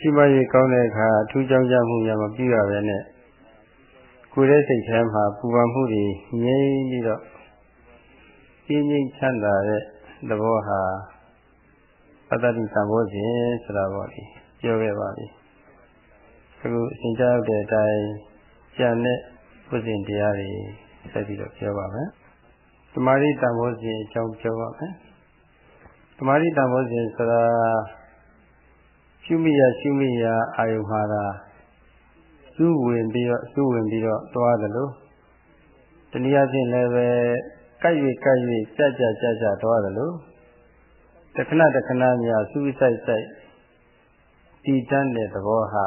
ရှိမရေးကောင်းတဲ့အခါအထူးကြောင့်ကြမှုများမပြုရဘဲနဲ့ကိုယ်ရဲ့စိတ်ထဲမှာပူပန်မှုတွေငြိမ်းပြီးတော့ပြင်းငြိမ်းချမ်းသာတဲ့သဘောဟာပတ္တိသံဘောစဉ်ဆိုတာပေါ့လေပြောခဲ့ပါပြီအခုအရှင်ကြားတဲ့အတိုင်းကျန်တဲ့ဘုဇင်တရားတွေဆက်ပြီးတော့ပြောပါမယ်သမာဓိတံဘောစဉ်အကြောင်းပြောပါမယ်သမာဓိတံဘောစဉ်ဆိုတာ ရှုမိရရှုမိရအာယုမှာတာစူးဝင်ပြီးတော့စူးဝင်ပြီးတော့သွားတယ်လို့တနည်းအားဖြင့်လည်းပဲကြိုက်၍ကြိုက်၍ကြကြကြကြသွားတယ်လို့တခဏတခဏများစူးဆိုင်ဆိုင်တည်တတ်တဲ့သဘောဟာ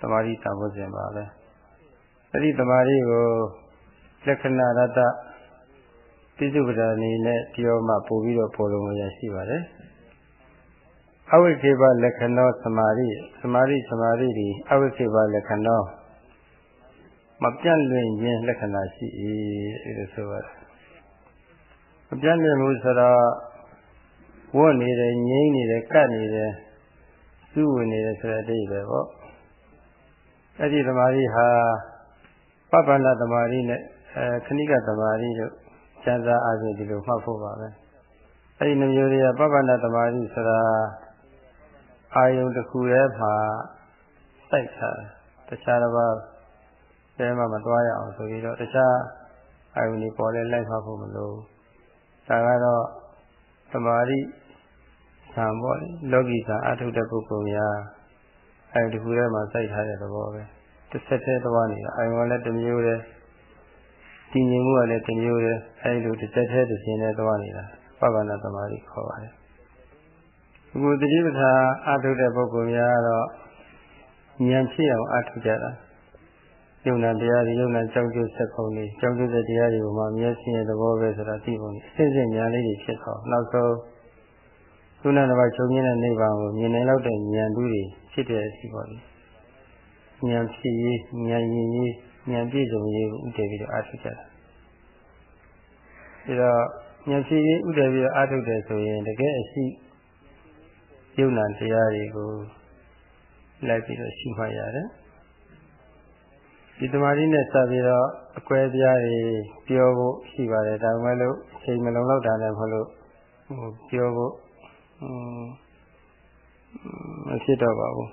သမာဓိတံဖို့စဉ်ပါပဲအဲ့ဒီသမာဓိကိုလက္ခဏာရတ္တတိစုပ္ပဒအနေနဲ့ပြောမှပို့ပြီးတော့ပေါ်လို့ရရှိပါတယ် အဝိခေဘလက္ခဏောသမာဓိသမာဓိသမာဓိဒီအဝိခေဘလက္ခဏောမပြတ်လွင်ခြင်းလက္ခဏာရှိ၏အဲလိုဆိုပါတယ်မပြတ်လွင်မှုဆိုတော့ဝတ်နေတယ်ငြိမ့်နေတယ်ကတ်နေတယ်စုဝင်နေတယ်ဆိုတဲ့အတိတ်ပဲပေါ့အဲ့ဒီသမာဓိဟာပပ္ပန္နသမာဓိနဲ့အဲခဏိကသမာဓိတို့ကျမ်းစာအားဖြင့်ဒီလိုမှတ်ဖို့ပါပဲအဲ့ဒီနှမျိုးတွေကပပ္ပန္နသမာဓိဆိုတာ အာယုံတစ်ခုတည်းမှာစိုက်ထားတခြားတစ်ပါးတဲမှမသွားရအောင်ဆိုပြီးတော့တခြားအာယုံတွေပေါ်လဲလိုက်မှဖို့မလိုဒါကတော့သမာဓိဆံပေါ့လေလောကီဆံအထုတဲ့ပုဂ္ဂိုလ်များအာယုံတစ်ခုတည်းမှာစိုက်ထားတဲ့သဘောပဲတစ်ဆက်တည်းသွားနေတာအာယုံကလည်းတစ်မျိုးတည်းတည်ငြိမ်မှုကလည်းတစ်မျိုးတည်းအဲဒီလိုတစ်ဆက်တည်းတစ်ရှင်တည်းသွားနေတာပဗ္ဗနာသမာဓိခေါ်ပါတယ် အခုတတိပဌာအထုတဲ့ပုဂ္ဂိုလ်များတော့ဉာဏ်ဖြစ်အောင်အထုကြတာယုံနာတရားတွေယုံနာကြောင့်ကျိုးဆက်ကုန်နေကြောင့်ကျိုးတဲ့တရားတွေကိုမှမျက်စိရဲ့သဘောပဲဆိုတာသိပုံနေအစစ်စစ်ဉာဏ်လေးတွေဖြစ်သွားနောက်ဆုံးသုဏတစ်ပါးချုပ်မြင်တဲ့နိဗ္ဗာန်ကိုမြင်နိုင်လောက်တဲ့ဉာဏ်တူးတွေဖြစ်တဲ့အစီပေါ်လေဉာဏ်ဖြစ်ရေးဉာဏ်ရည်ရေးဉာဏ်ပြည့်စုံရေးကိုဥတည်ပြီးတော့အထုကြတာဒါတော့ဉာဏ်ဖြစ်ရေးဥတည်ပြီးတော့အထုတယ်ဆိုရင်တကယ်အရှိ ယုံနာတရားတွေကိုလိုက်ပြီးတော့ရှိမှရတယ်ဒီတမာရီနဲ့စပြီးတော့အကွဲပြားတွေပြောဖို့ရှိပါတယ်ဒါမှမဟုတ်အချိန်မလုံလောက်တာလည်းမဟုတ်လို့ဟိုပြောဖို့မဖြစ်တော့ပါဘူး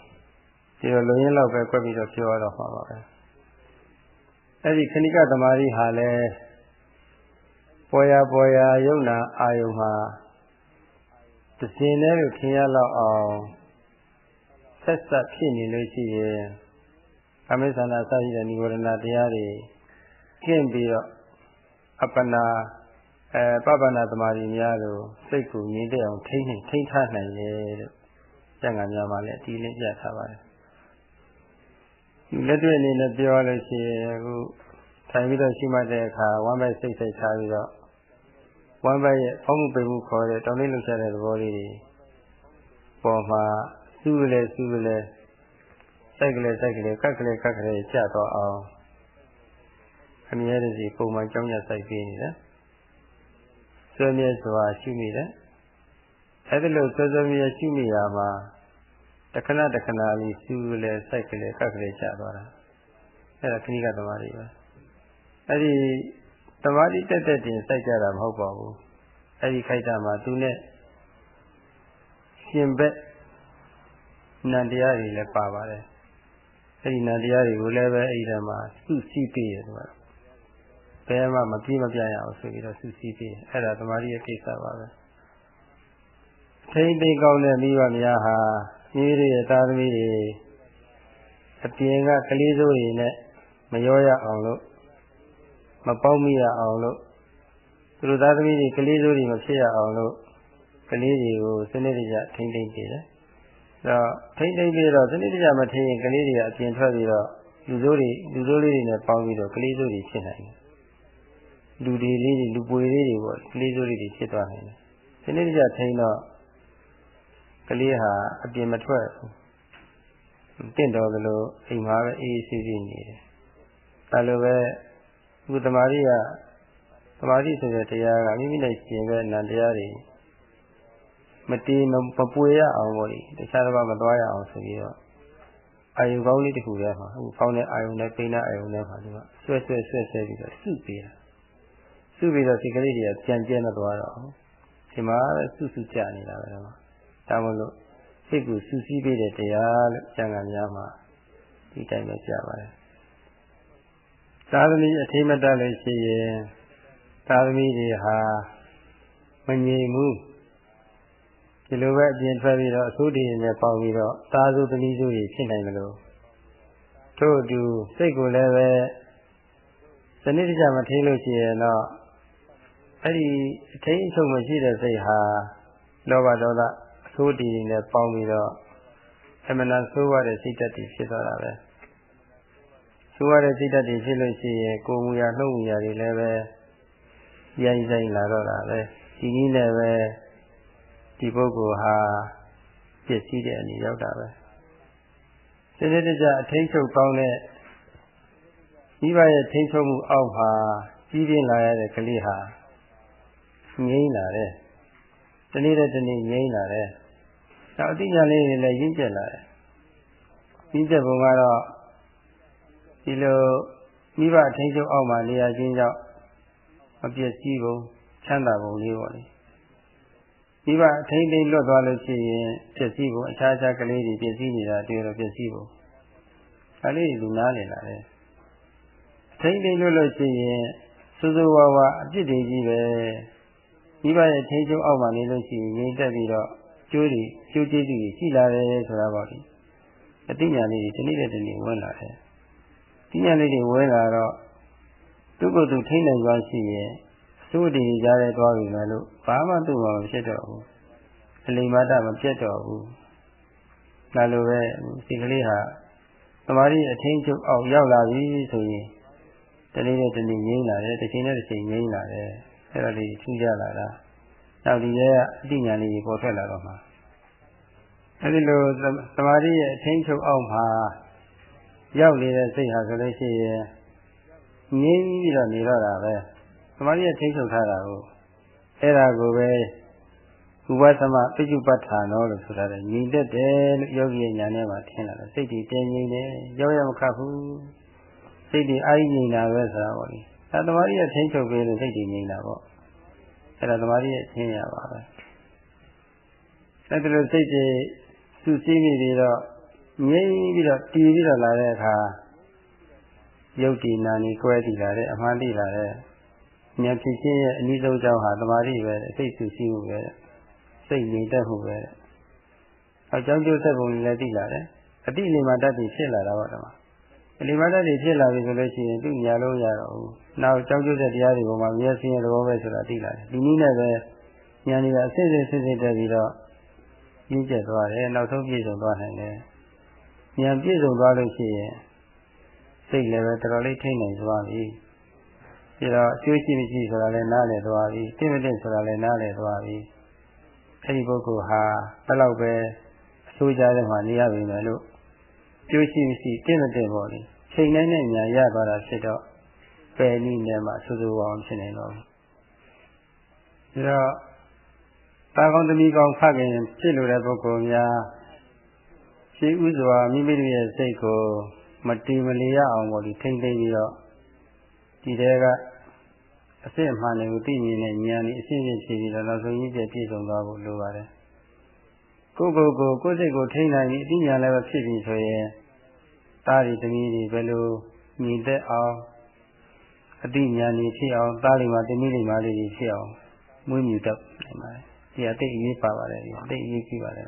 ဒီတော့လုံရင်လောက်ပဲကွက်ပြီးတော့ပြောရတော့မှာပါပဲအဲ့ဒီခဏိကတမာရီဟာလည်းပေါ်ရပေါ်ရယုံနာအာယုံမှာတ စင်နဲ့လို့ထင်ရလောက်အောင်ဆက်ဆက်ဖြစ်နေလို့ရှိရင်အမိသနာစရှိတဲ့និဝရဏတရားတွေကျင့်ပြီးတော့အပ္ပနာအဲပပ္ပနာသမารီများလို့စိတ်ကိုငြိမ်တဲ့အောင်ထိမ့်နေထိမ့်ထားနိုင်တယ်လို့ကျန်ကများမှလည်းဒီလေးပြထားပါတယ်လက်တွေ့အနေနဲ့ပြောလို့ရှိရင်အခုထိုင်ပြီးတော့ရှိမှတ်တဲ့အခါဝမ်းပဲစိတ်စိတ်ထားပြီးတော့ ဝမ်းဘက်ရဲ့ဖောင်းမှုပိန်မှုခေါ်တဲ့တောင်းလေးလှုပ်ရှားတဲ့သဘောလေးတွေပေါ်မှာစူးလေစူးလေစိုက်ကလေးစိုက်ကလေးကက်ကလေးကက်ကလေးကျတော့အောင်အမြဲတည်းပုံမှန်ကြောင်းရစိုက်ပေးနေတယ်ဆွေးမြဲစွာရှိမိတယ်အဲဒီလိုဆွေးဆွေးမြဲရှိမိရမှာတခဏတခဏလေးစူးလေစိုက်ကလေးကက်ကလေးကျသွားတာအဲဒါခဏိကသမားတွေပဲအဲဒီ သမာဓိတက်တက်တင်စိုက်ကြတာမဟုတ်ပါဘူးအဲ့ဒီခိုက်တာမှာသူနဲ့ရှင်ဘက်နန္တရားတွေလည်းပါပါတယ်အဲ့ဒီနန္တရားတွေကိုလည်းပဲအဲ့ဒီမှာစုစည်းပေးရတယ်ကွာဘယ်မှမပြေးမပြရအောင်ဆိုပြီးတော့စုစည်းပေးအဲ့ဒါသမာဓိရဲ့ကိစ္စပါပဲထိမ့်သိကောင်းတဲ့မိဘများဟာမိမိရဲ့သားသမီးတွေအပြင်ကကလေးစိုးတွေနဲ့မရောရအောင်လို့ မပေါက်မိရအောင်လို့သူတို့သားသမီးတွေကလေးစိုးတွေမဖြစ်ရအောင်လို့ကလေးတွေကိုစနစ်တကျထိမ့်သိမ့်နေတယ်။အဲတော့ထိမ့်သိမ့်ပြီးတော့စနစ်တကျမထိမ့်ရင်ကလေးတွေကအပြင်ထွက်ပြီးတော့လူစိုးတွေလူစိုးလေးတွေနဲ့ပေါင်းပြီးတော့ကလေးစိုးတွေဖြစ်နိုင်တယ်။လူတွေလေးတွေလူပွေလေးတွေပေါ့ကလေးစိုးလေးတွေဖြစ်သွားနိုင်တယ်။စနစ်တကျထိမ့်တော့ကလေးဟာအပြင်မထွက်ဘူး။တင့်တော်သလိုအိမ်မှာပဲအေးအေးဆေးဆေးနေတယ်။ဒါလိုပဲ အခုတမာရီကတမာရီဆိုတဲ့တရားကမိမိနဲ့ရှင်ပဲနံတရားတွေမတေးမပွေရအောင်ပေါ့လေတခြားတစ်ပါးမသွားရအောင်ဆိုပြီးတော့အာယုကောင်းလေးတစ်ခုတည်းမှာအခုဖောင်းတဲ့အာယုနဲ့ပိန်းတဲ့အာယုနဲ့မှာဒီမှာဆွဲဆွဲဆွဲဆွဲပြီးတော့စုပေးတာစုပြီးတော့စိတ်ကလေးတွေကပြန်ကျဲမသွားတော့ဘူးဒီမှာစုစုကြနေတာပဲတော့ဒါမလို့စိတ်ကိုစူးစီးပေးတဲ့တရားလို့ကျန်ကများမှာဒီတိုင်းပဲကြားပါတယ် သာသမီအထိမတတ်လို့ရှိရင်သာသမီတွေဟာမငြိမ်ဘူးဒီလိုပဲအပြင်ထွက်ပြီးတော့အဆိုးတည်နဲ့ပေါင်းပြီးတော့သာစုသမီးစုတွေဖြစ်နိုင်မလို့ထို့အတူစိတ်ကိုလည်းပဲစနစ်တကျမထိလို့ရှိရင်တော့အဲ့ဒီအထိန်အချုပ်မရှိတဲ့စိတ်ဟာလောဘဒေါသအဆိုးတည်နဲ့ပေါင်းပြီးတော့အမှန်တန်ဆိုးရတဲ့စိတ်ဓာတ်တွေဖြစ်သွားတာပဲ ဆိုးရတဲ့စိတ်ဓာတ်တွေဖြစ်လို့ရှိရင်ကိုယ်မူရာနှုတ်မူရာတွေလည်းပဲရိုင်းဆိုင်လာတော့တာပဲဒီနည်းနဲ့ပဲဒီပုဂ္ဂိုလ်ဟာပြည့်စည်တဲ့အနေရောက်တာပဲစနစ်တကျအထိန်ချုပ်ကောင်းတဲ့မိဘရဲ့ထိန်ချုပ်မှုအောက်မှာကြီးပြင်းလာရတဲ့ကလေးဟာငြိမ့်လာတယ်တနေ့တဲ့တနေ့ငြိမ့်လာတယ်နောက်အတိညာလေးတွေလည်းရင့်ကျက်လာတယ်ရင့်ကျက်ပုံကတော့ ဒီလိုမိဘအထိန်ချုပ်အောက်မှာနေရာချင်းကြောင့်မပြည့်စည်ပုံချမ်းသာပုံလေးပေါ့လေမိဘအထိန်ထိန်လွတ်သွားလို့ရှိရင်ပြည့်စည်ပုံအခြားခြားကလေးတွေပြည့်စည်နေတာတွေ့တော့ပြည့်စည်ပုံဒါလေးတွေလူနားနေလာတယ်အထိန်ထိန်လွတ်လို့ရှိရင်စူးစူးဝါးဝါအပြစ်တွေကြီးပဲမိဘရဲ့ထိန်ချုပ်အောက်မှာနေလို့ရှိရင်ငြိမ်သက်ပြီးတော့ကျိုးတွေကျိုးကျေးဇူးတွေရှိလာတယ်ဆိုတာပေါ့လေအတိညာလေးတွေတနည်းတဲ့တနည်းဝင်လာတယ် ဒီညာလေးတွေဝင်လာတော့သူ့ကိုယ်သူထိနိုင်သွားရှိရင်အစိုးတည်ကြားတဲ့သွားပြီမယ်လို့ဘာမှသူ့မှာမဖြစ်တော့ဘူးအလိမ္မာဒမပြတ်တော့ဘူးဒါလိုပဲဒီကလေးဟာသမာဓိအထင်းချုပ်အောင်ရောက်လာပြီဆိုရင်တနေ့နဲ့တနေ့ငြိမ်းလာတယ်တစ်ချိန်နဲ့တစ်ချိန်ငြိမ်းလာတယ်အဲ့ဒါလေးထူးခြားလာတာနောက်ဒီရဲ့အတိညာလေးတွေပေါ်ထွက်လာတော့မှာအဲ့ဒီလိုသမာဓိရဲ့အထင်းချုပ်အောင်မှာ ရောက်နေတဲ့စိတ်ဟာဆိုလို့ရှိရင်ငြိမ်းပြီးတော့နေတော့တာပဲသမာဓိရဲ့ထိချုပ်ထားတာကိုအဲ့ဒါကိုပဲဥပသမပိจุပဋ္ဌာနောလို့ဆိုတာလေညီတတ်တယ်လို့ယောဂီရဲ့ညာထဲမှာထင်လာတယ်စိတ်တည်တင်းငြိမ်တယ်ရောက်ရမခတ်ဘူးစိတ်တည်အာရိငြိမ်တာပဲဆိုတာပေါ့လေအဲသမာဓိရဲ့ထိချုပ်ပေးလို့စိတ်တည်ငြိမ်တာပေါ့အဲ့ဒါသမာဓိရဲ့ရှင်းရပါပဲအဲ့ဒါလိုစိတ်တည်စုစည်းမိပြီးတော့ ငြိမ်ပြီးတော့တည်ပြီးတော့လာတဲ့အခါယုတ်တည်နာနေကွဲတည်လာတဲ့အမှန်တည်လာတဲ့ဉာဏ်ဖြစ်ခြင်းရဲ့အနည်းဆုံးကြောင်းဟာသမာဓိပဲစိတ်စုစည်းမှုပဲစိတ်ငြိမ်သက်မှုပဲအကြောင်းကျိုးဆက်ပုံလည်းသိလာတယ်အတိလိမ္မာတတ်ပြီးဖြစ်လာတာပေါ့တော့အလိမ္မာတတ်ပြီးဖြစ်လာပြီဆိုလို့ရှိရင်သူ့ညာလုံးရတော့ဘူးနောက်အကြောင်းကျိုးဆက်တရားတွေပေါ်မှာမျက်စိရဲ့သဘောပဲဆိုတာသိလာတယ်ဒီနည်းနဲ့ပဲဉာဏ်ကြီးကအစစ်စစ်စစ်စစ်တက်ပြီးတော့ရင်းကျက်သွားတယ်နောက်ဆုံးပြည့်စုံသွားနိုင်တယ် ဉာဏ်ပြည့်စုံသွားလို့ရှိရင်စိတ်လည်းပဲတော်တော်လေးထိနိုင်သွားပြီပြီးတော့အကျိုးရှိမရှိဆိုတာလည်းနားလည်သွားပြီသိမသိဆိုတာလည်းနားလည်သွားပြီအဲ့ဒီပုဂ္ဂိုလ်ဟာဘယ်လောက်ပဲအဆိုးကြတဲ့မှာနေရပြီမယ်လို့ကျိုးရှိမရှိသိမသိပေါ့လေချိန်တိုင်းနဲ့ညာရသွားတာဖြစ်တော့ပယ်နည်းနဲ့မှဆူဆူအောင်ဖြစ်နေတော့ပြီးတော့တာကောင်းသမီးကောင်းဖခင်ဖြစ်လို့တဲ့ပုဂ္ဂိုလ်များ ရှိဥစွာမိမိတို့ရဲ့စိတ်ကိုမတီမလီရအောင်ပေါ့ဒီထိမ့်သိမ့်ပြီးတော့ဒီတဲကအစစ်အမှန်တွေကိုသိမြင်တဲ့ဉာဏ်ဤအစစ်အစစ်ဖြစ်ပြီးတော့နောက်ဆုံးရင်းကျပြည့်စုံသွားဖို့လိုပါတယ်ကိုယ်ကိုယ်ကိုကိုယ်စိတ်ကိုထိန်းနိုင်ပြီးအတိညာလည်းပဲဖြစ်ပြီးဆိုရင်သားရီသမီးတွေဘယ်လိုညီသက်အောင်အတိညာနေဖြစ်အောင်သားလေးမှာသမီးလေးမှာလေးဖြစ်အောင်မွေးမြူတတ်နိုင်ပါတယ်ဒီအတိတ်အရေးပါပါတယ်ဒီအတိတ်အရေးကြီးပါတယ်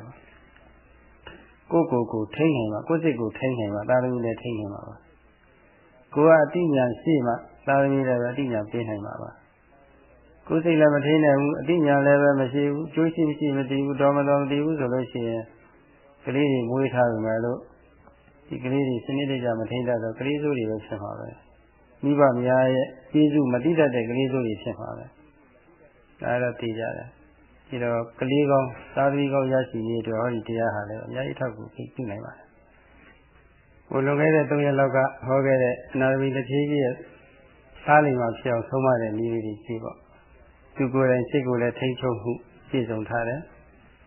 ကိုယ်ကိုယ်ကိုထိန်းနိုင်မှာကိုယ်စိတ်ကိုထိန်းနိုင်မှာသာသမီလည်းထိန်းနိုင်မှာပါကိုယ်ကအတိညာရှိမှသာသမီလည်းပဲအတိညာပေးနိုင်မှာပါကိုယ်စိတ်လည်းမထိန်းနိုင်ဘူးအတိညာလည်းပဲမရှိဘူးကျိုးရှိမရှိမသိဘူးတော်မတော်မသိဘူးဆိုလို့ရှိရင်ကလေးတွေမွေးထားပြီမယ်လို့ဒီကလေးတွေစနစ်တကျမထိန်းတတ်တော့ကလေးစိုးတွေပဲဖြစ်မှာပဲမိဘများရဲ့ကျေးဇူးမတိတတ်တဲ့ကလေးစိုးတွေဖြစ်မှာပဲဒါတော့သိကြတယ် ဒီတော့ကလေးကောင်းသာသမီကောင်းရရှိရေးအတွက်ဟောဒီတရားဟာလည်းအများကြီးထောက်ကူပြုနိုင်ပါတယ်။ဘုလွန်ခဲ့တဲ့၃ရက်လောက်ကဟောခဲ့တဲ့အနာသမီတစ်ဖြည်းဖြည်းရဲ့စားလိမ်မှာဖြစ်အောင်ဆုံးမတဲ့နည်းလေးတွေရှိပေါ့။သူကိုယ်တိုင်စိတ်ကိုလည်းထိန်းချုပ်မှုပြည့်စုံထားတယ်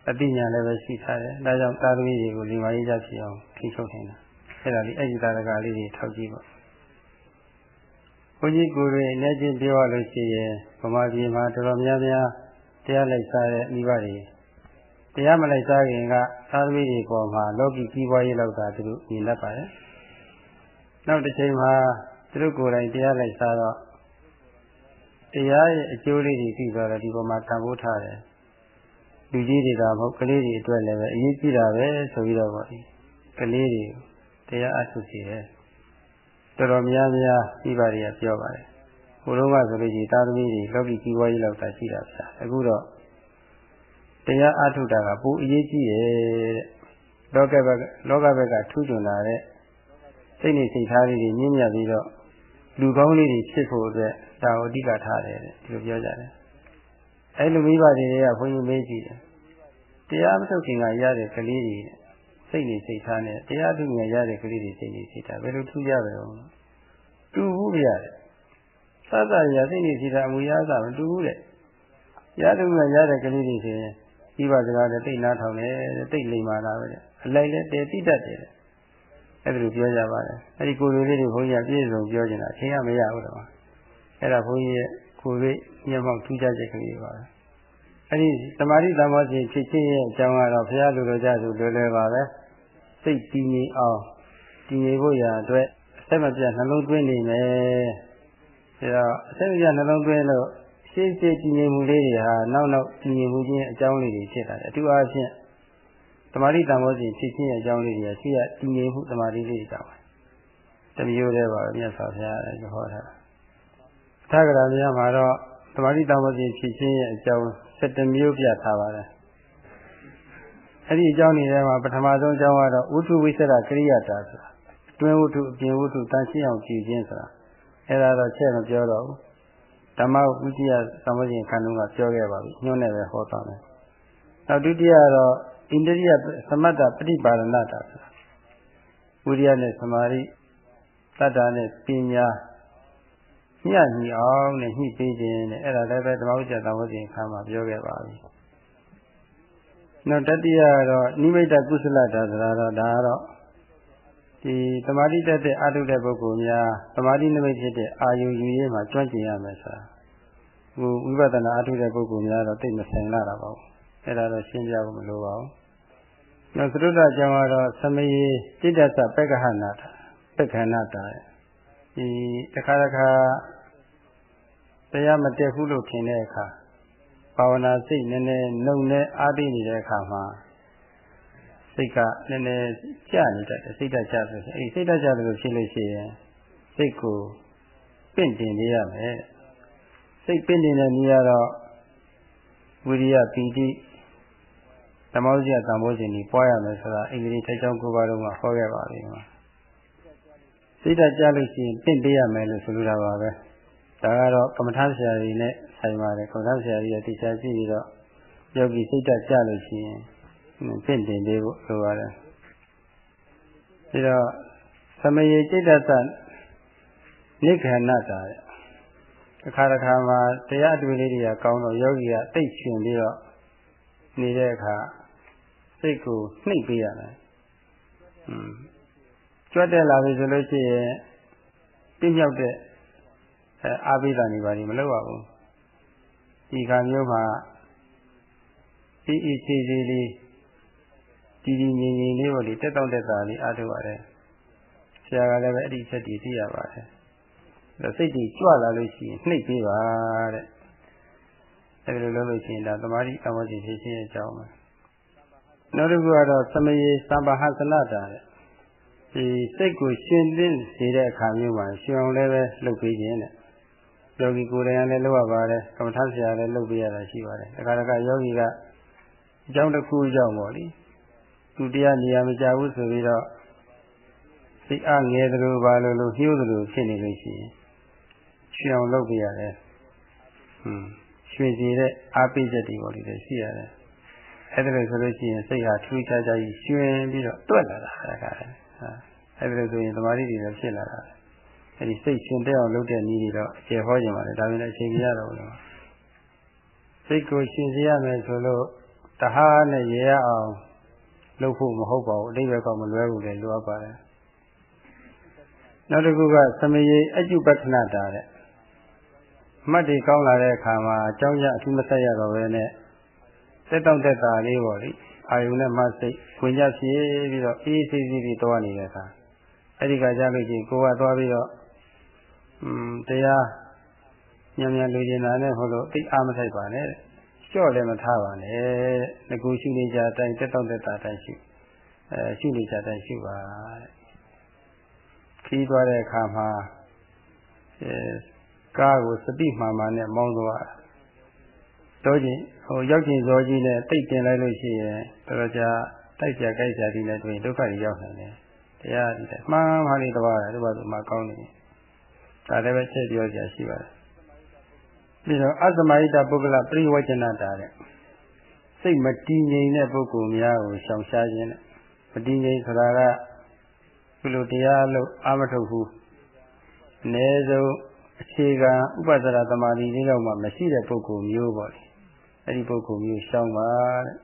အတိညာလည်းပဲရှိထားတယ်ဒါကြောင့်သာသမီတွေကိုလိမ္မာရေးကြဖြစ်အောင်ထိချုပ်နေတာအဲ့ဒါလေးအဲ့ဒီသာရကလေးတွေထောက်ကြည့်ပါဘုန်းကြီးကိုယ်တွေအနေချင်းပြောရလို့ရှိရင်ဗမာပြည်မှာတော်တော်များများ တရားလိုက်စားတဲ့မိဘတွေတရားမလိုက်စားခင်ကသာသမီတွေပေါ်မှာလောကီကြီးပွားရေးလောက်သာသူတို့မြင်တတ်ပါတယ်နောက်တစ်ချိန်မှာသူတို့ကိုယ်တိုင်တရားလိုက်စားတော့တရားရဲ့အကျိုးလေးတွေသိသွားတော့ဒီပေါ်မှာတန်ဖိုးထားတယ်လူကြီးတွေကမဟုတ်ကလေးတွေအတွက်လည်းပဲအရေးကြီးတာပဲဆိုပြီးတော့ပေါ့ကလေးတွေတရားအထုစီတယ်တော်တော်များများပြီးပါတွေကပြောပါတယ် ဟိုတုန်းကဆိုလို့ရှိရင်သာသမီတွေလောကီကြီးပွားရေးလောက်သာရှိတာဗျာအခုတော့တရားအထုတာကပိုအရေးကြီးတယ်တဲ့လောကဘက်လောကဘက်ကထူးချွန်လာတဲ့စိတ်နေစိတ်ထားလေးတွေမြင့်မြတ်ပြီးတော့လူကောင်းလေးတွေဖြစ်ဖို့အတွက်ဒါကိုအဓိကထားတယ်တဲ့ဒီလိုပြောကြတယ်အဲလိုမိဘတွေကဘုန်းကြီးမေးကြည့်တယ်တရားမထုတ်ခင်ကရတဲ့ကလေးတွေစိတ်နေစိတ်ထားနဲ့တရားထုငယ်ရတဲ့ကလေးတွေစိတ်နေစိတ်ထားဘယ်လိုထူးကြပါလဲတူဘူးပြ ရတယ်သတ္တရာစိတ်နေစိတ်ထားအမူအရာသာမတူဘူးတဲ့ရထုငယ်ရတဲ့ကလေးတွေဆိုရင်ဒီပါစကားနဲ့တိတ်နားထောင်တယ်တိတ်လိမ်မာတာပဲအလိုက်လည်းတည်တိတတ်တယ်အဲ့ဒါလိုပြောကြပါတယ်အဲ့ဒီကိုယ်လေးတွေဘုန်းကြီးကပြည့်စုံပြောနေတာအချင်းကမရဘူးတော့အဲ့ဒါဘုန်းကြီးရဲ့ကိုယ်လေးမျက်မှောက်ထူးခြားချက်ကလေးပါပဲအဲ့ဒီသမာဓိသမောစီဖြစ်ခြင်းရဲ့အကြောင်းကတော့ဘုရားလူတော်ကြသူလွယ်လွယ်ပါပဲစိတ်တည်ငြိမ်အောင်တည်ငြိမ်ဖို့ရာအတွက်အဆက်မပြတ်နှလုံးသွင်းနေမယ်ဒါ တော့အဆက်မပြတ်နှလုံးသွင်းလို့ရှင်းရှင်းတည်ငြိမ်မှုလေးတွေဟာနောက်နောက်တည်ငြိမ်မှုချင်းအကြောင်းလေးတွေဖြစ်တာအထူးအားဖြင့်သမာဓိတန်ဖိုးစီဖြစ်ခြင်းရဲ့အကြောင်းလေးတွေကရှိရတည်ငြိမ်မှုသမာဓိလေးတွေကြောင့်တမျိုးတည်းပါပဲမြတ်စွာဘုရားဟောတာသာဂရာများမှာတော့သမာဓိတန်ဖိုးစီဖြစ်ခြင်းရဲ့အကြောင်း7မျိုးပြထားပါတယ်အဲ့ဒီအကြောင်းတွေထဲမှာပထမဆုံးအကြောင်းကတော့ဝိတုဝိသရကရိယာတာဆိုတာတွင်ဝိတုအပြင်ဝိတုတန်ရှင်းအောင်ကြည်ခြင်းဆိုတာ အဲ့ဒါတော့ချက်မပြောတော့ဘူးဓမ္မဝိဇ္ဇာသမုဒ္ဒင်ခန္ဓုကပြောခဲ့ပါပြီညွှန်းနေပဲဟောသွားမယ်နောက်ဒုတိယကတော့ဣန္ဒြိယသမတ္တပฏิပါရဏတာဆိုတာဝိရိယနဲ့သမာဓိတတ္တာနဲ့ပညာညှညှအောင်နဲ့ညှိပေးခြင်းနဲ့အဲ့ဒါလည်းပဲဓမ္မဝိဇ္ဇာသမုဒ္ဒင်ခန္ဓာပြောခဲ့ပါပြီနောက်တတိယကတော့နိမိတ်ကုသလတာဆိုတာတော့ဒါကတော့ ဒီသမာဓိတက်တဲ့အထုတဲ့ပုဂ္ဂိုလ်များသမာဓိနိမိတ်ဖြစ်တဲ့အာယုယူရေးမှာကျွမ်းကျင်ရမယ်ဆိုတာဟိုဝိပဿနာအထုတဲ့ပုဂ္ဂိုလ်များတော့သိမဆိုင်လာတာပါဘူးအဲ့ဒါတော့ရှင်းပြဖို့မလိုပါဘူးနောက်သရုဒ္ဓကြောင့်ကတော့သမယေတိတ္တသပက္ခဟနာတာပက္ခဏတာဒီတခါတခါတရားမတက်ဘူးလို့ခင်တဲ့အခါဘာဝနာစိတ်နည်းနည်းနှုံနဲ့အားသိနေတဲ့အခါမှာ စိတ်ကနည်းနည်းကြနေတတ်တယ်စိတ်ဓာတ်ကြဆိုရင်အဲဒီစိတ်ဓာတ်ကြတယ်လို့ဖြစ်လို့ရှိရင်စိတ်ကိုပင့်တင်နေရမယ်စိတ်ပင့်တင်တဲ့နေရာတော့ဝိရိယပီတိဓမ္မဥစ္စာတန်ဖိုးခြင်းကြီးပွားရမယ်ဆိုတာအင်္ဂလိပ်ထိုက်ချောင်းကိုပါတော့ကဟောခဲ့ပါပြီမှာစိတ်ဓာတ်ကြလို့ရှိရင်ပင့်ပေးရမယ်လို့ဆိုလိုတာပါပဲဒါကတော့ကမ္မထာဆရာကြီးနဲ့ဆိုင်ပါတယ်ကမ္မထာဆရာကြီးရဲ့တရားကြည့်ပြီးတော့ယောဂီစိတ်ဓာတ်ကြလို့ရှိရင် ပင့်တင်ပေးဖို့လိုပါတယ်ပြီးတော့သမယေစိတ်ဓာတ်နိခဏတာတဲ့တစ်ခါတစ်ခါမှာတရားအတွေ့လေးတွေကကောင်းတော့ယောဂီကတိတ်ရှင်ပြီးတော့နေတဲ့အခါစိတ်ကိုနှိပ်ပေးရတယ်။อืมကြွတ်တက်လာပြီဆိုလို့ရှိရင်ပြင်းပြောက်တဲ့အဲအာဘိဓာနေပါလိမလုပ်ရဘူး။ဒီခါမျိုးမှာအေးအေးချေချေလေး တည်တည်ငြိမ်ငြိမ်လေးပေါ့လေတက်တော့တက်တာလေးအားထုတ်ရတယ်။ဆရာကလည်းပဲအဲ့ဒီချက်တည်သိရပါတယ်။ဒါစိတ်ကြီးကြွလာလို့ရှိရင်နှိပ်ပေးပါတဲ့။အဲဒီလိုလုပ်လို့ရှိရင်ဒါသမာဓိအမောတိဖြစ်ခြင်းအကြောင်းပဲ။နောက်တစ်ခုကတော့သမယေသံဘာဟသနတာတဲ့။ဒီစိတ်ကိုရှင်သင့်စေတဲ့အခါမျိုးမှာရှင်အောင်လည်းပဲလုပ်ပေးခြင်းတဲ့။ယောဂီကိုယ်တိုင်လည်းလုပ်ရပါတယ်။ကမ္မထဆရာလည်းလုပ်ပေးရတာရှိပါတယ်။ဒါကတကယောဂီကအကြောင်းတစ်ခုကြောင့်ပေါ့လေ။ သူတရားနေရာမကြဘူးဆိုပြီးတော့စိတ်အားငယ်သလိုပါလို့လို့ညှိုးသလိုဖြစ်နေလို့ရှိရင်ရှင်အောင်လုပ်ပေးရတယ်။ဟွန်းရွှေစီတဲ့အားပေးချက်တွေပေါ့လေရှိရတယ်။အဲ့ဒါလို့ဆိုလို့ရှိရင်စိတ်ဟာထူးခြားခြားကြီးရွှင်ပြီးတော့တွက်လာတာခါတယ်။ဟာအဲ့ဒါလို့ဆိုရင်သမာဓိတွေလည်းဖြစ်လာတာ။အဲ့ဒီစိတ်ရှင်တဲ့အောင်လုပ်တဲ့နည်းတွေတော့အကျေဟောကြပါလေဒါပေမဲ့အချိန်ကြီးရတော့လို့စိတ်ကိုရှင်စေရမယ်ဆိုလို့တဟားနဲ့ရေရအောင် လုပ်ဖို့မဟုတ်ပါဘူးအတိတ်ဘက်ကမလွဲဘူးလေလိုအပ်ပါတယ်နောက်တစ်ခုကသမယေအကျုပက္ခဏတာတဲ့အမှတ်တွေကောင်းလာတဲ့အခါမှာအကြောင်းရအထူးမဆက်ရတော့ဘဲနဲ့တက်တောင့်တက်တာလေးပေါ့လေအာယုနဲ့မှစိတ်ဝင်ကြဖြစ်ပြီးတော့အေးဆေးဆေးပြီးသွားနေတဲ့အခါအဲ့ဒီကကြလို့ချင်းကိုကသွားပြီးတော့อืมတရားညံ့ညံ့လူကျင်တာနဲ့ဟိုလိုသိအားမထိုက်ပါနဲ့ ကြော့လည်းမထားပါနဲ့ငကူရှိနေကြအတိုင်းတက်တောင့်တက်တာအတိုင်းရှိအဲရှိနေကြတဲ့အတိုင်းရှိပါတဲ့ခီးသွားတဲ့အခါမှာအဲကားကိုစတိမှန်မှန်နဲ့မောင်းသွားတော့ချင်းဟိုရောက်ချင်းစောကြီးနဲ့တိတ်တင်လိုက်လို့ရှိရင်တော်တော်ကြာတိုက်ကြကြိုက်ကြပြီးလည်းတွင်ဒုက္ခကြီးရောက်နိုင်တယ်တရားဒီမှန်မှန်လေးတော့တယ်ဒီဘက်မှာကောင်းနေတယ်ဒါလည်းပဲချက်ပြောကြရှိပါတယ် ပြီးတော့အသမယိတပုဂ္ဂလပရိဝကျနတာတဲ့စိတ်မတည်ငြိမ်တဲ့ပုဂ္ဂိုလ်များကိုရှောင်ရှားခြင်းနဲ့မတည်ငြိမ်ဆိုတာကဘုလိုတရားလို့အာမထုတ်ဘူးအ ਨੇ ဆုံးအခြေခံဥပဒရာသမာဓိလေးတော့မှမရှိတဲ့ပုဂ္ဂိုလ်မျိုးပေါ့လေအဲ့ဒီပုဂ္ဂိုလ်မျိုးရှောင်ပါတဲ့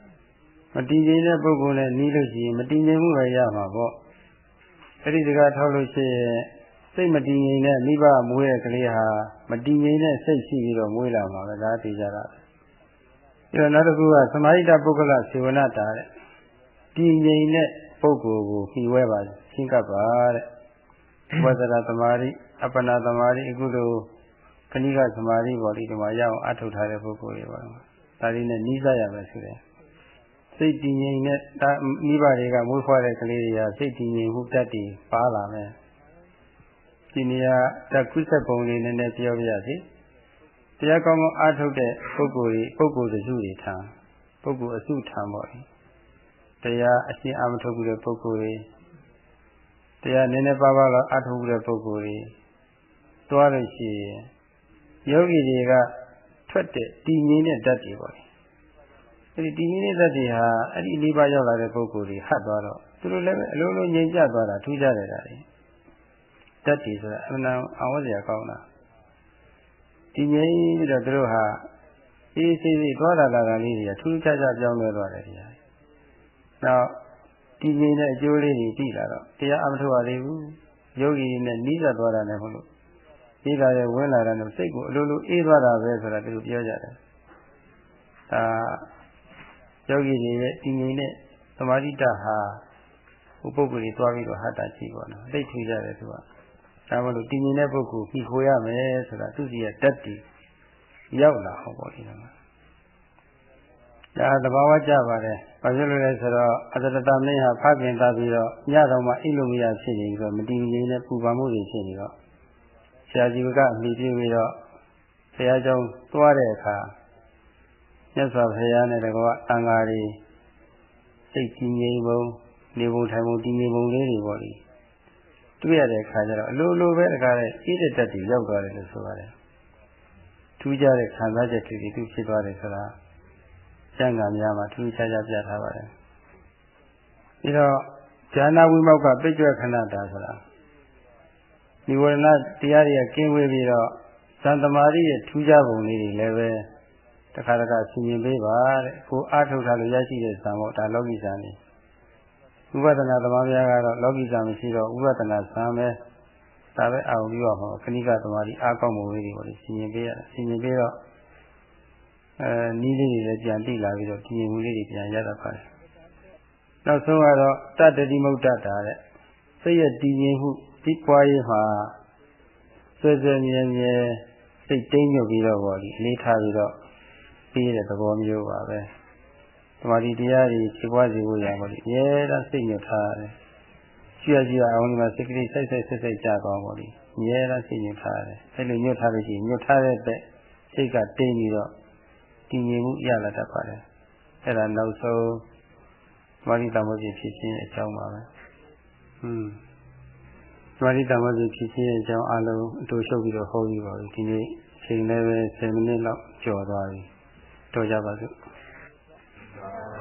မတည်ငြိမ်တဲ့ပုဂ္ဂိုလ်နဲ့နီးလို့ရှိရင်မတည်ငြိမ်မှုပဲရမှာပေါ့အဲ့ဒီစကားထောက်လို့ရှိရင် စိတ်မတည်ငြိမ်တဲ့မိဘမွေးတဲ့ကလေးဟာမတည်ငြိမ်တဲ့စိတ်ရှိပြီးတော့မွေးလာမှာပဲဒါသိကြတာပြီးတော့နောက်တစ်ခုကသမာဓိတပုဂ္ဂလစေဝနာတာတဲ့တည်ငြိမ်တဲ့ပုဂ္ဂိုလ်ကိုဖြီးဝဲပါရှင်းကပ်ပါတဲ့ဝဇ္ဇရာသမာဓိအပ္ပနာသမာဓိအခုလိုခဏိကသမာဓိပေါ်ဒီမှာရအောင်အထုတ်ထားတဲ့ပုဂ္ဂိုလ်တွေပါဒါလေးနဲ့နီးစပ်ရမယ်ဆိုတယ်စိတ်တည်ငြိမ်တဲ့မိဘတွေကမွေးဖွားတဲ့ကလေးတွေကစိတ်တည်ငြိမ်မှုတတ်တည်ပါလာမယ် ဒီနေရာတကုသပုံလေးနည်းနည်းပြောပြရစီတရားကောင်းကောင်းအားထုတ်တဲ့ပုဂ္ဂိုလ်တွေပုဂ္ဂိုလ်တစုတွေထံပုဂ္ဂိုလ်အစုထံပေါ့တရားအရှင်းအာမထုတ်ဘူးတဲ့ပုဂ္ဂိုလ်တွေတရားနည်းနည်းပါးပါးတော့အားထုတ်ဘူးတဲ့ပုဂ္ဂိုလ်တွေသွားလို့ရှိရင်ယောဂီတွေကထွက်တဲ့တည်ငြိမ်တဲ့ဓာတ်တွေပေါ့အဲဒီတည်ငြိမ်တဲ့ဓာတ်တွေဟာအဲ့ဒီလေးပါးရောက်လာတဲ့ပုဂ္ဂိုလ်တွေဟတ်သွားတော့သူတို့လည်းအလုံးလုံးငြိမ်ကျသွားတာထူးခြားတယ်ဒါတွေ ဓာတ်တွေဆိုတာအမှန်တန်အောင်ဝစရာကောင်းတာတည်ငြိမ်ပြီးတော့သူတို့ဟာအေးဆေးဆေးသွားလာလာတာလေးတွေကထူးခြားခြားပြောင်းလဲသွားတယ်ဒီဟာနောက်တည်ငြိမ်တဲ့အကျိုးလေးတွေသိလာတော့တရားအမထုတ်ရသေးဘူးယောဂီနဲ့နီးစပ်သွားတာလည်းမဟုတ်လို့အေးလာတဲ့ဝင်လာတဲ့စိတ်ကိုအလိုလိုအေးသွားတာပဲဆိုတာသူတို့ပြောကြတယ်ဒါယောဂီတွေရဲ့တည်ငြိမ်တဲ့သမာဓိတဟာဟိုပုဂ္ဂိုလ်တွေသွားပြီးတော့ဟတ်တာကြည့်ပေါ့နော်အသိထူကြတယ်သူက ဒါမလို့တည်ငြိမ်တဲ့ပုဂ္ဂိုလ်ပြီးခိုးရမယ်ဆိုတာသူစီရဲ့တက်တည်ရောက်လာဟောပေါ့ဒီမှာဒါသဘာဝကျပါတယ်။ဘာဖြစ်လို့လဲဆိုတော့အတ္တတမင်းဟာဖခင်သားပြီးတော့ညတော်မှအိတ်လို့မရဖြစ်နေပြီးတော့မတည်ငြိမ်တဲ့ပူပန်မှုတွေဖြစ်နေတော့ဆရာကြီးကအမိပြုပြီးတော့ဆရာကျောင်းသွားတဲ့အခါမြတ်စွာဘုရားနဲ့တကွာအံဃာတွေစိတ်ကြီးငြိမ်ပုံနေပုံထိုင်ပုံတည်ငြိမ်ပုံလေးတွေပေါ့လေ တွေ့ရတဲ့အခါကျတော့အလိုလိုပဲတကားတဲ့ဣတိတ္တတွေရောက်သွားတယ်လို့ဆိုပါတယ်ထူးခြားတဲ့ခံစားချက်တွေသူဖြစ်သွားတယ်ဆိုတာကျမ်းဂန်များမှာထူးခြားခြားပြထားပါတယ်ပြီးတော့ဉာဏဝိမောက်ကပိဋကခဏတာဆိုတာဒီဝရဏတရားတွေကကင်းဝေးပြီးတော့သံသမารိရဲ့ထူးခြားပုံလေးတွေလည်းပဲတခါတခါဆင်ញင်ပေးပါတဲ့ကိုအားထုတ်ထားလို့ရရှိတဲ့ဇံပေါ့ဒါလောကီဇံနေ ဥပဒနာသမားများကတော့လောကီဇံမရှိတော့ဥပဒနာဇံပဲဒါပဲအောင်ပြီးတော့ဟောခဏိကသမားကြီးအားကောင်းမှုလေးတွေပေါ့လေဆင်ញင်ပေးရဆင်ញင်ပေးတော့အဲနီးလေးတွေလည်းပြန်တိလာပြီးတော့ဒီမှုလေးတွေပြန်ရတတ်ပါတယ်နောက်ဆုံးကတော့တတ္တိမုဒ္ဒတာတဲ့စိတ်ရဲ့တည်ငြိမ်မှုဒီပွားရေးမှာဆွေဆွေမြဲမြဲစိတ်တိမ်ညွတ်ပြီးတော့ဗောဒီလေးထားပြီးတော့ပြီးတဲ့သဘောမျိုးပါပဲသ မာဓိတရားတွေဖြစ်ပွားစေဖို့ရပါလိမ့်အများအားစိတ်ညွတ်ထားတယ်ကြည့်ရကြည့်ရအောင်ဒီမှာစိတ်ကလေးစိုက်စိုက်ဆက်ဆက်ကြာသွားပါလိမ့်အများအားစိတ်ညွတ်ထားတယ်အဲလိုညွတ်ထားလို့ရှိရင်ညွတ်ထားတဲ့တဲ့စိတ်ကတိမ်ပြီးတော့တည်ငြိမ်မှုရလာတတ်ပါတယ်အဲ့ဒါနောက်ဆုံးသမာဓိတမောစီဖြစ်ခြင်းအကြောင်းပါပဲဟွန်းသမာဓိတမောစီဖြစ်ခြင်းအကြောင်းအလုံးအတူရှုပ်ပြီးတော့ဟောပြီးပါပြီဒီနေ့ချိန်လည်းပဲ10မိနစ်လောက်ကျော်သွားပြီတော်ကြပါစို့ Amen.